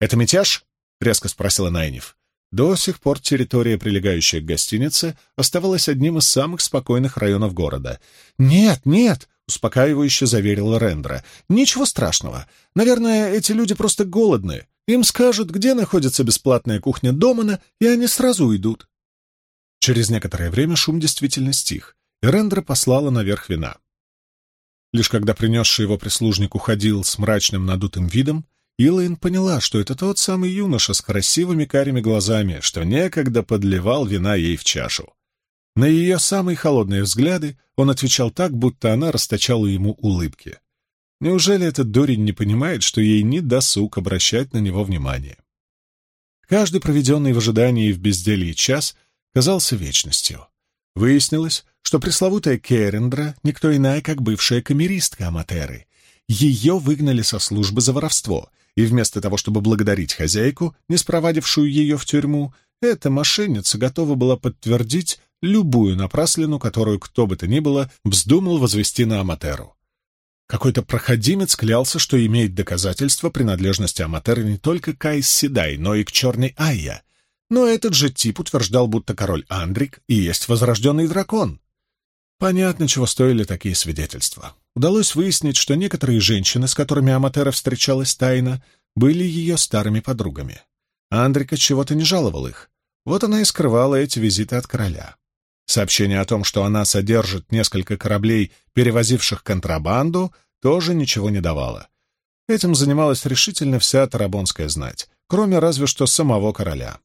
«Это мятеж?» — резко спросила Найниф. До сих пор территория, прилегающая к гостинице, оставалась одним из самых спокойных районов города. «Нет, нет!» — успокаивающе заверила Рендра. «Ничего страшного. Наверное, эти люди просто голодны. Им скажут, где находится бесплатная кухня Домана, и они сразу уйдут». Через некоторое время шум действительно стих, и Рендра послала наверх вина. Лишь когда принесший его прислужник уходил с мрачным надутым видом, Илайн поняла, что это тот самый юноша с красивыми карими глазами, что некогда подливал вина ей в чашу. На ее самые холодные взгляды он отвечал так, будто она расточала ему улыбки. Неужели этот дурень не понимает, что ей не досуг обращать на него внимание? Каждый проведенный в ожидании и в безделье час казался вечностью. Выяснилось, что пресловутая Керендра — никто иная, как бывшая камеристка Аматеры. Ее выгнали со службы за воровство, и вместо того, чтобы благодарить хозяйку, не спровадившую ее в тюрьму, эта мошенница готова была подтвердить любую напраслину, которую кто бы то ни было вздумал возвести на Аматеру. Какой-то проходимец клялся, что имеет доказательства принадлежности Аматеры не только к Айс Седай, но и к Черной Айя. Но этот же тип утверждал, будто король Андрик и есть возрожденный дракон. Понятно, чего стоили такие свидетельства. Удалось выяснить, что некоторые женщины, с которыми Аматера встречалась тайно, были ее старыми подругами. Андрик чего-то не жаловал их. Вот она и скрывала эти визиты от короля. Сообщение о том, что она содержит несколько кораблей, перевозивших контрабанду, тоже ничего не давало. Этим занималась решительно вся тарабонская знать, кроме разве что самого короля.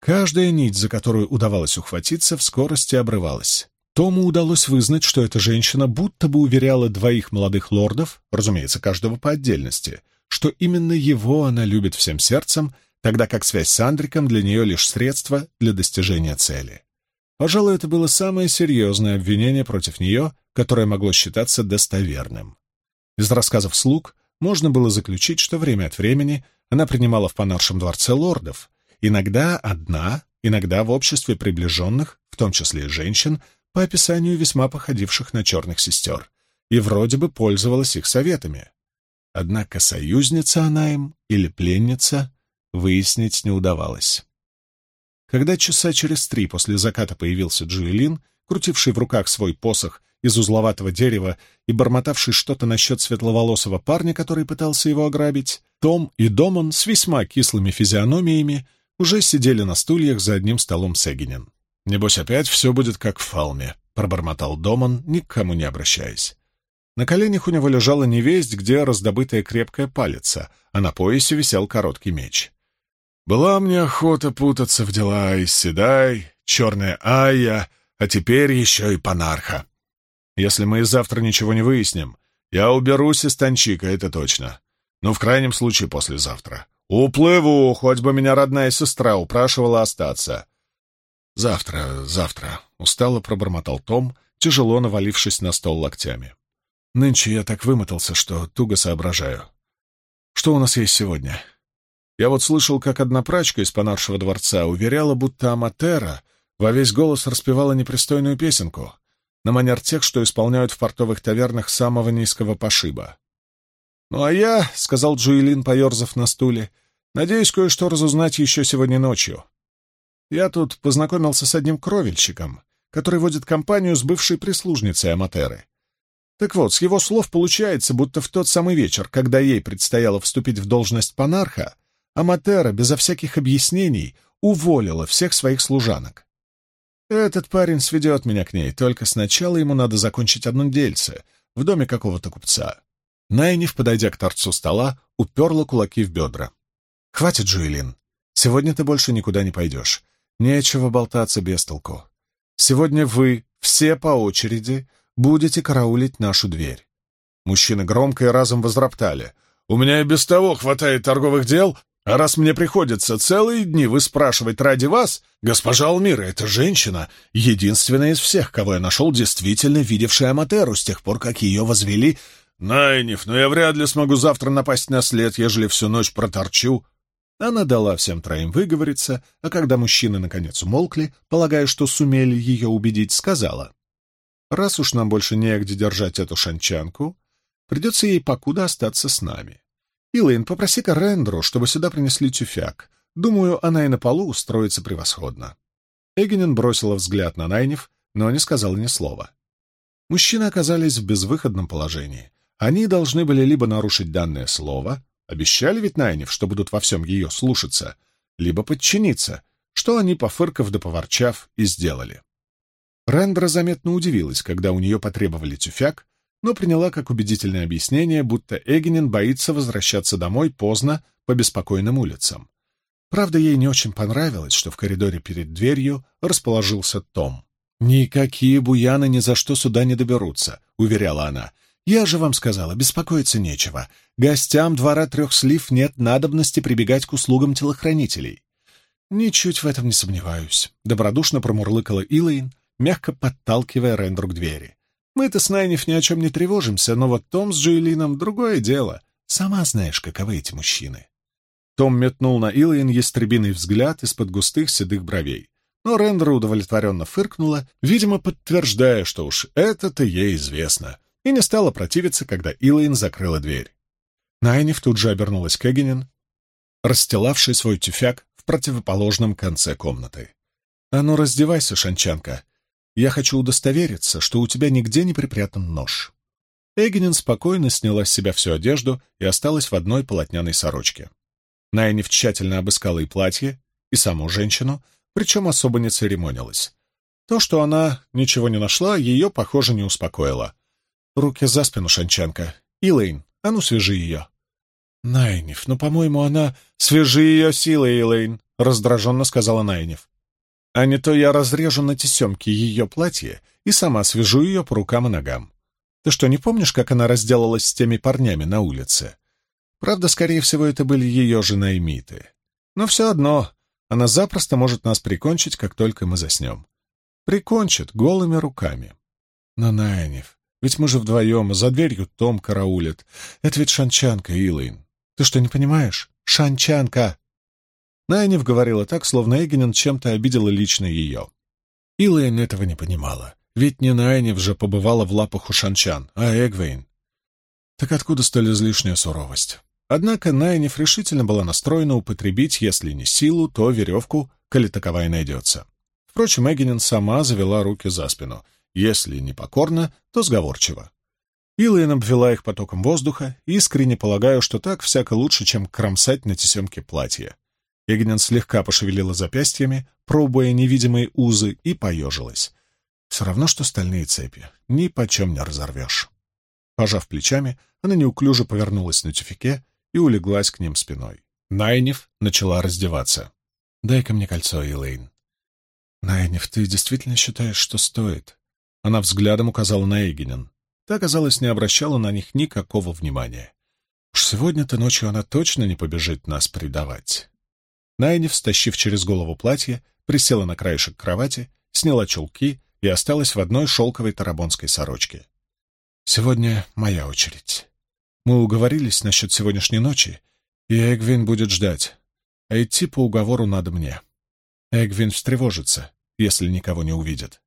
Каждая нить, за которую удавалось ухватиться, в скорости обрывалась. Тому удалось вызнать, что эта женщина будто бы уверяла двоих молодых лордов, разумеется, каждого по отдельности, что именно его она любит всем сердцем, тогда как связь с Андриком для нее лишь средство для достижения цели. Пожалуй, это было самое серьезное обвинение против нее, которое могло считаться достоверным. Из рассказов слуг можно было заключить, что время от времени она принимала в Панаршем дворце лордов, иногда одна, иногда в обществе приближенных, в том числе и женщин, по описанию весьма походивших на черных сестер, и вроде бы пользовалась их советами. Однако союзница она им или пленница выяснить не удавалось. Когда часа через три после заката появился Джуэлин, крутивший в руках свой посох из узловатого дерева и бормотавший что-то насчет светловолосого парня, который пытался его ограбить, Том и Домон с весьма кислыми физиономиями уже сидели на стульях за одним столом с Эгенин. «Небось, опять все будет как в Фалме», — пробормотал Домон, ни к кому не обращаясь. На коленях у него лежала невесть, где раздобытая крепкая палица, а на поясе висел короткий меч. Была мне охота путаться в дела Исседай, черная Айя, а теперь еще и Панарха. Если мы и завтра ничего не выясним, Я уберусь из Танчика, это точно. Но в крайнем случае послезавтра. Уплыву, хоть бы меня родная сестра упрашивала остаться. Завтра, завтра, — устало пробормотал Том, тяжело навалившись на стол локтями. Нынче я так вымотался, что туго соображаю. Что у нас есть сегодня? Я вот слышал, как одна прачка из Панаршего дворца уверяла, будто Аматера во весь голос распевала непристойную песенку на манер тех, что исполняют в портовых тавернах самого низкого пошиба. «Ну а я», — сказал Джуэлин, поерзав на стуле, — «надеюсь кое-что разузнать еще сегодня ночью. Я тут познакомился с одним кровельщиком, который водит компанию с бывшей прислужницей Аматеры. Так вот, с его слов получается, будто в тот самый вечер, когда ей предстояло вступить в должность панарха, Аматера безо всяких объяснений уволила всех своих служанок. Этот парень сведет меня к ней, только сначала ему надо закончить одно дельце в доме какого-то купца. Найниф, подойдя к торцу стола, уперла кулаки в бедра. «Хватит, Джуэлин. Сегодня ты больше никуда не пойдешь. Нечего болтаться без толку. Сегодня вы, все по очереди, будете караулить нашу дверь». Мужчины громко и разом возроптали. «У меня и без того хватает торговых дел, а раз мне приходится целые дни выспрашивать ради вас, госпожа Алмира, эта женщина, единственная из всех, кого я нашел, действительно видевшая Аматеру с тех пор, как ее возвели... Найниф, но я вряд ли смогу завтра напасть на след, ежели всю ночь проторчу. Она дала всем троим выговориться, а когда мужчины наконец умолкли, полагая, что сумели ее убедить, сказала. «Раз уж нам больше негде держать эту шанчанку, придется ей покуда остаться с нами. Илайн, попроси-ка Рендру, чтобы сюда принесли тюфяк. Думаю, она и на полу устроится превосходно». Эгенин бросила взгляд на Найнев, но не сказала ни слова. Мужчины оказались в безвыходном положении. Они должны были либо нарушить данное слово, Обещали ведь Найнев, что будут во всем ее слушаться, либо подчиниться, что они, пофырков да поворчав, и сделали. Рендра заметно удивилась, когда у нее потребовали тюфяк, но приняла как убедительное объяснение, будто Эгенин боится возвращаться домой поздно по беспокойным улицам. Правда, ей не очень понравилось, что в коридоре перед дверью расположился Том. «Никакие буяны ни за что сюда не доберутся», — уверяла она. «Я же вам сказала, беспокоиться нечего. Гостям двора трех слив нет надобности прибегать к услугам телохранителей». «Ничуть в этом не сомневаюсь», — добродушно промурлыкала Илайн, мягко подталкивая Рендру к двери. «Мы-то с Найниф ни о чем не тревожимся, но вот Том с Джуэлином — другое дело. Сама знаешь, каковы эти мужчины». Том метнул на Илайн ястребиный взгляд из-под густых седых бровей. Но Рендра удовлетворенно фыркнула, видимо, подтверждая, что уж это-то ей известно и не стала противиться, когда Илайн закрыла дверь. Найниф тут же обернулась к Эгенин, расстилавший свой тюфяк в противоположном конце комнаты. «А ну, раздевайся, шанчанка. Я хочу удостовериться, что у тебя нигде не припрятан нож». Эгенин спокойно сняла с себя всю одежду и осталась в одной полотняной сорочке. Найниф тщательно обыскала и платье, и саму женщину, причем особо не церемонилась. То, что она ничего не нашла, ее, похоже, не успокоило. Руки за спину, Шанчанка. Илэйн, а ну свяжи ее. Найниф, ну, по-моему, она... Свяжи ее силой, Илэйн, раздраженно сказала Найниф. А не то я разрежу на тесемке ее платье и сама свяжу ее по рукам и ногам. Ты что, не помнишь, как она разделалась с теми парнями на улице? Правда, скорее всего, это были ее же наймиты. Но все одно, она запросто может нас прикончить, как только мы заснем. Прикончит голыми руками. Но, Найниф, ведь мы же вдвоем, за дверью Том караулит. Это ведь шанчанка, Илайн. Ты что, не понимаешь? Шанчанка!» Найнев говорила так, словно Эгенин чем-то обидела лично ее. Илайн этого не понимала. Ведь не Найнев же побывала в лапах у шанчан, а Эгвейн. Так откуда столь излишняя суровость? Однако Найнев решительно была настроена употребить, если не силу, то веревку, коли таковая найдется. Впрочем, Эгенин сама завела руки за спину — если не покорно, то сговорчиво. Илайн обвела их потоком воздуха, искренне полагаю, что так всяко лучше, чем кромсать на тесемке платье. Игнен слегка пошевелила запястьями, пробуя невидимые узы, и поежилась. Все равно, что стальные цепи. Ни почем не разорвешь. Пожав плечами, она неуклюже повернулась на тюфике и улеглась к ним спиной. Найнев начала раздеваться. «Дай-ка мне кольцо, Элейн». «Найнев, ты действительно считаешь, что стоит?» Она взглядом указала на Эгенин. та, казалось, не обращала на них никакого внимания. Уж сегодня-то ночью она точно не побежит нас предавать. Найниф, стащив через голову платье, присела на краешек кровати, сняла чулки и осталась в одной шелковой тарабонской сорочке. «Сегодня моя очередь. Мы уговорились насчет сегодняшней ночи, и Эгвин будет ждать, а идти по уговору надо мне. Эгвин встревожится, если никого не увидит».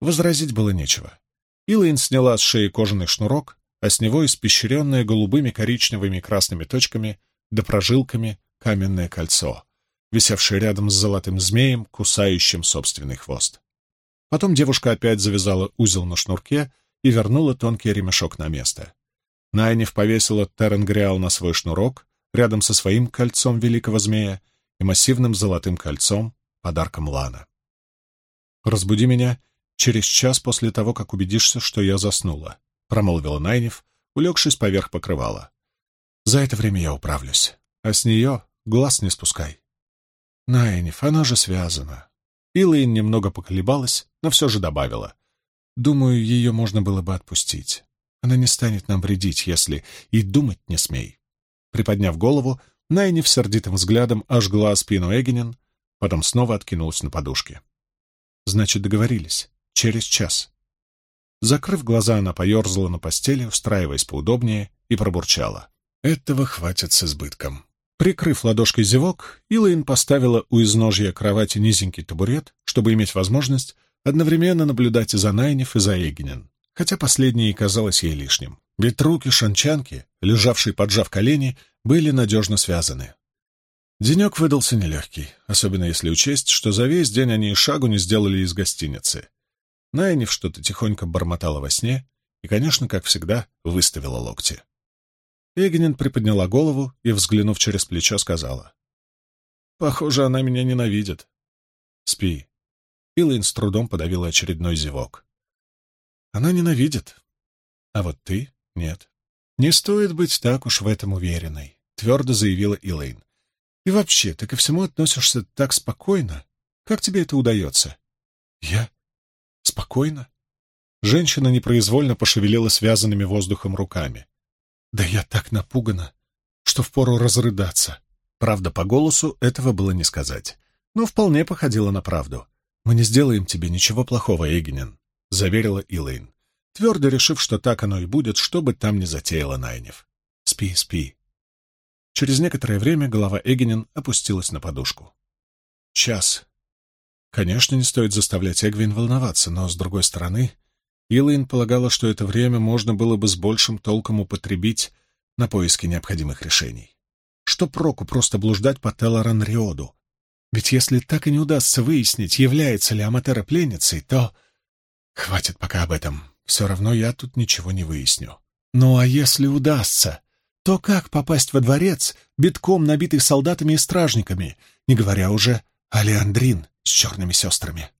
Возразить было нечего. Илайн сняла с шеи кожаный шнурок, а с него испещренное голубыми, коричневыми и красными точками да прожилками каменное кольцо, висевшее рядом с золотым змеем, кусающим собственный хвост. Потом девушка опять завязала узел на шнурке и вернула тонкий ремешок на место. Найниф повесила Теренгриал на свой шнурок рядом со своим кольцом великого змея и массивным золотым кольцом, подарком Лана. «Разбуди меня через час после того, как убедишься, что я заснула», — промолвила Найниф, улегшись поверх покрывала. «За это время я управлюсь, а с нее глаз не спускай». «Найниф, она же связана». Илайн немного поколебалась, но все же добавила. «Думаю, ее можно было бы отпустить. Она не станет нам вредить, если и думать не смей». Приподняв голову, Найниф сердитым взглядом ожгла спину Эгенин, потом снова откинулась на подушке. «Значит, договорились. Через час». Закрыв глаза, она поерзала на постели, устраиваясь поудобнее, и пробурчала. «Этого хватит с избытком». Прикрыв ладошкой зевок, Илайн поставила у изножья кровати низенький табурет, чтобы иметь возможность одновременно наблюдать и за Найнев, и за Эгенин, хотя последнее и казалось ей лишним. Ведь руки шанчанки, лежавшие поджав колени, были надежно связаны. Денек выдался нелегкий, особенно если учесть, что за весь день они и шагу не сделали из гостиницы. Найнев что-то тихонько бормотала во сне и, конечно, как всегда, выставила локти. Эгенин приподняла голову и, взглянув через плечо, сказала. «Похоже, она меня ненавидит». «Спи». Илайн с трудом подавила очередной зевок. «Она ненавидит. А вот ты — нет. Не стоит быть так уж в этом уверенной», — твердо заявила Илайн. «И вообще, ты ко всему относишься так спокойно. Как тебе это удается?» «Я? Спокойно?» Женщина непроизвольно пошевелила связанными воздухом руками. Да я так напугана, что впору разрыдаться. Правда, по голосу этого было не сказать, но вполне походило на правду. «Мы не сделаем тебе ничего плохого, Эгенин», — заверила Илэйн, твердо решив, что так оно и будет, что бы там ни затеяла Найнев. «Спи, спи». Через некоторое время голова Эгенин опустилась на подушку. Час. Конечно, не стоит заставлять Эгвин волноваться, но, с другой стороны, Илайн полагала, что это время можно было бы с большим толком употребить на поиски необходимых решений. Что проку просто блуждать по Телоран-Риоду? Ведь если так и не удастся выяснить, является ли Аматера пленницей, то... Хватит пока об этом. Все равно я тут ничего не выясню. Ну а если удастся, то как попасть во дворец, битком набитый солдатами и стражниками, не говоря уже о Леандрин с черными сестрами?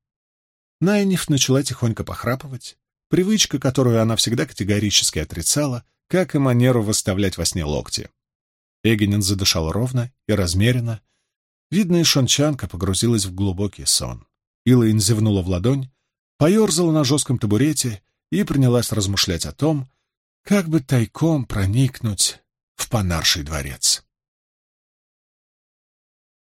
Найниф начала тихонько похрапывать, Привычка, которую она всегда категорически отрицала, как и манеру выставлять во сне локти. Эгенин задышал ровно и размеренно. Видно, и шончанка погрузилась в глубокий сон. Илайн зевнула в ладонь, поерзала на жестком табурете и принялась размышлять о том, как бы тайком проникнуть в Панарший дворец.